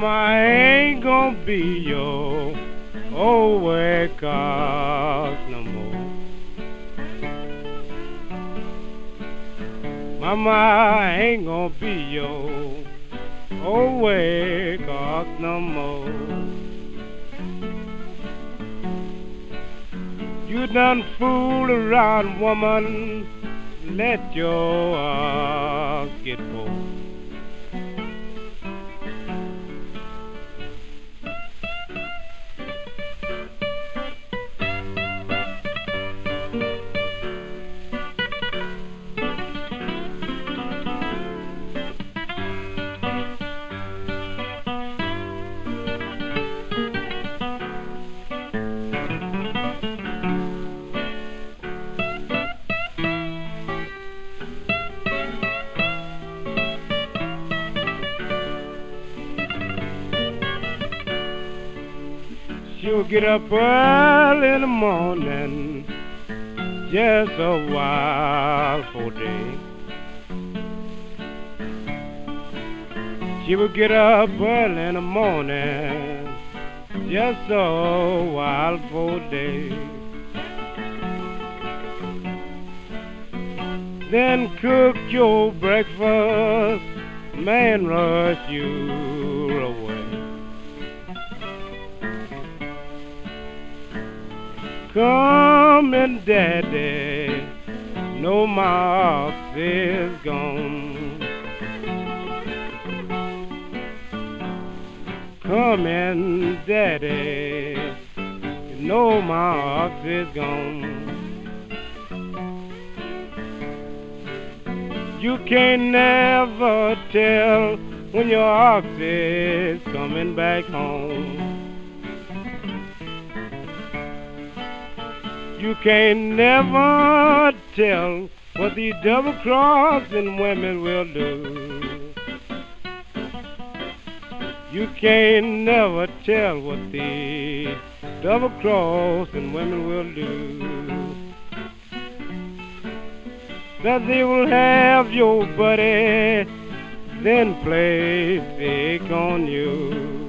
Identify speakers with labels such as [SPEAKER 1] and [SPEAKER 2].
[SPEAKER 1] gonna be your old way cause no more. Mama, ain't gonna be your old way cause no more. You done fooled around, woman. Let your heart get full. She'll get up early in the morning, just a while for day. She will get up early in the morning, just a while for day. Then cook your breakfast, man, rush you Come and daddy, no my is gone. Come and daddy, no my ox is gone. You can never tell when your ox is coming back home. You can never tell what these double crossing women will do. You can never tell what these double crossing women will do. That they will have your buddy, then play fake on you.